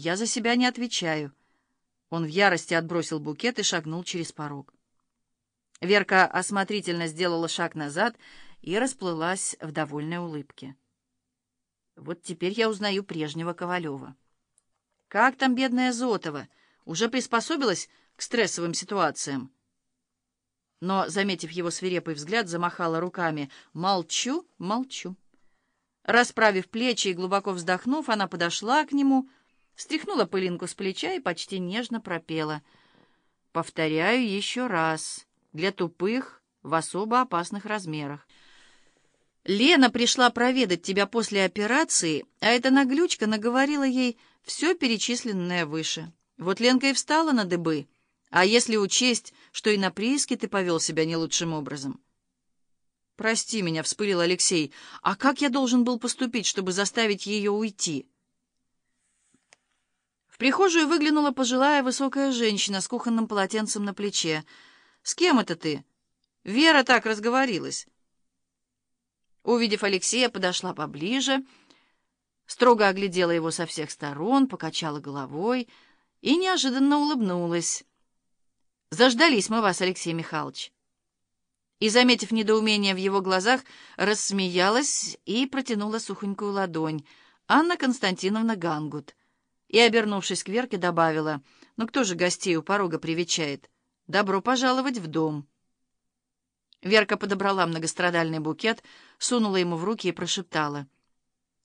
Я за себя не отвечаю». Он в ярости отбросил букет и шагнул через порог. Верка осмотрительно сделала шаг назад и расплылась в довольной улыбке. Вот теперь я узнаю прежнего Ковалева. Как там бедная Зотова? Уже приспособилась к стрессовым ситуациям? Но, заметив его свирепый взгляд, замахала руками. «Молчу, молчу». Расправив плечи и глубоко вздохнув, она подошла к нему, стряхнула пылинку с плеча и почти нежно пропела. «Повторяю еще раз, для тупых в особо опасных размерах. Лена пришла проведать тебя после операции, а эта наглючка наговорила ей все перечисленное выше. Вот Ленка и встала на дыбы». А если учесть, что и на прииске ты повел себя не лучшим образом? «Прости меня», — вспылил Алексей. «А как я должен был поступить, чтобы заставить ее уйти?» Прихожую выглянула пожилая высокая женщина с кухонным полотенцем на плече. «С кем это ты?» «Вера так разговорилась». Увидев Алексея, подошла поближе, строго оглядела его со всех сторон, покачала головой и неожиданно улыбнулась. Заждались мы вас, Алексей Михайлович. И, заметив недоумение в его глазах, рассмеялась и протянула сухонькую ладонь. Анна Константиновна Гангут. И, обернувшись к Верке, добавила, «Ну кто же гостей у порога привечает? Добро пожаловать в дом». Верка подобрала многострадальный букет, сунула ему в руки и прошептала,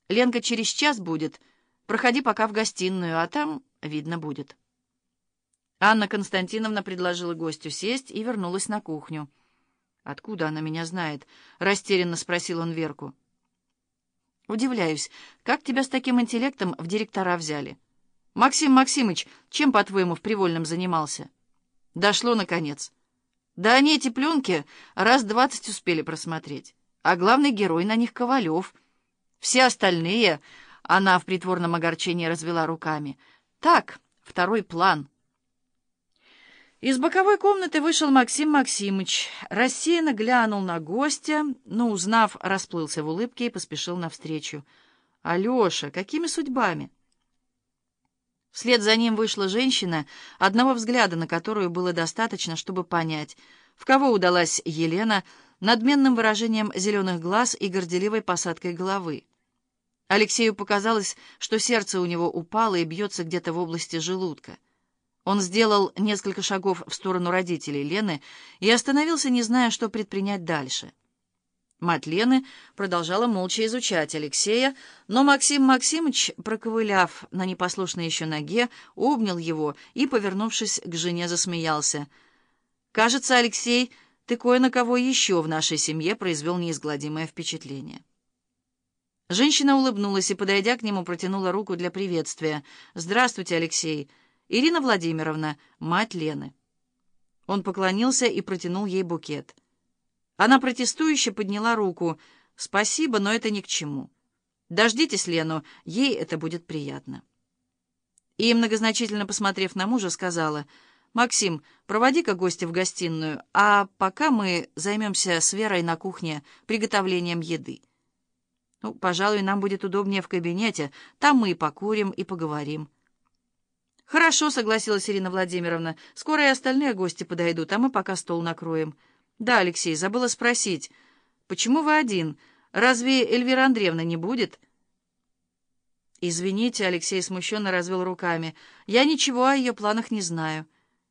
«Ленка через час будет. Проходи пока в гостиную, а там видно будет». Анна Константиновна предложила гостю сесть и вернулась на кухню. «Откуда она меня знает?» — растерянно спросил он Верку. «Удивляюсь, как тебя с таким интеллектом в директора взяли? Максим Максимыч, чем, по-твоему, в Привольном занимался?» «Дошло, наконец. Да они эти пленки раз двадцать успели просмотреть. А главный герой на них Ковалев. Все остальные...» — она в притворном огорчении развела руками. «Так, второй план». Из боковой комнаты вышел Максим Максимыч, рассеянно глянул на гостя, но, узнав, расплылся в улыбке и поспешил навстречу. «Алеша, какими судьбами?» Вслед за ним вышла женщина, одного взгляда на которую было достаточно, чтобы понять, в кого удалась Елена надменным выражением зеленых глаз и горделивой посадкой головы. Алексею показалось, что сердце у него упало и бьется где-то в области желудка. Он сделал несколько шагов в сторону родителей Лены и остановился, не зная, что предпринять дальше. Мать Лены продолжала молча изучать Алексея, но Максим Максимович, проковыляв на непослушной еще ноге, обнял его и, повернувшись к жене, засмеялся. «Кажется, Алексей, ты кое на кого еще в нашей семье произвел неизгладимое впечатление». Женщина улыбнулась и, подойдя к нему, протянула руку для приветствия. «Здравствуйте, Алексей!» Ирина Владимировна, мать Лены. Он поклонился и протянул ей букет. Она протестующе подняла руку. «Спасибо, но это ни к чему. Дождитесь Лену, ей это будет приятно». И, многозначительно посмотрев на мужа, сказала, «Максим, проводи-ка гостя в гостиную, а пока мы займемся с Верой на кухне приготовлением еды. Ну, пожалуй, нам будет удобнее в кабинете, там мы и покурим, и поговорим». «Хорошо», — согласилась Ирина Владимировна. «Скоро и остальные гости подойдут, а мы пока стол накроем». «Да, Алексей, забыла спросить. Почему вы один? Разве Эльвира Андреевна не будет?» «Извините», — Алексей смущенно развел руками. «Я ничего о ее планах не знаю.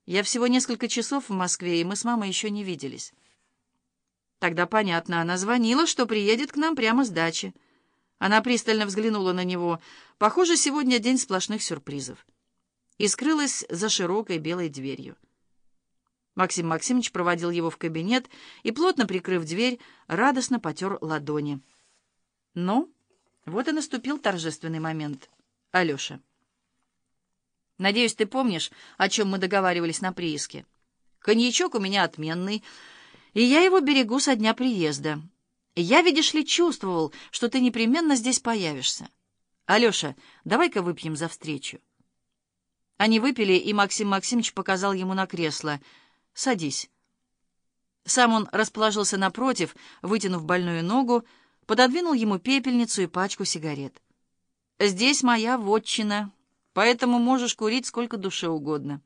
Я всего несколько часов в Москве, и мы с мамой еще не виделись». «Тогда понятно. Она звонила, что приедет к нам прямо с дачи». Она пристально взглянула на него. «Похоже, сегодня день сплошных сюрпризов» и скрылась за широкой белой дверью. Максим Максимович проводил его в кабинет и, плотно прикрыв дверь, радостно потер ладони. Ну, вот и наступил торжественный момент. Алеша. Надеюсь, ты помнишь, о чем мы договаривались на прииске. Коньячок у меня отменный, и я его берегу со дня приезда. Я, видишь ли, чувствовал, что ты непременно здесь появишься. Алеша, давай-ка выпьем за встречу. Они выпили, и Максим Максимович показал ему на кресло. «Садись». Сам он расположился напротив, вытянув больную ногу, пододвинул ему пепельницу и пачку сигарет. «Здесь моя вотчина. поэтому можешь курить сколько душе угодно».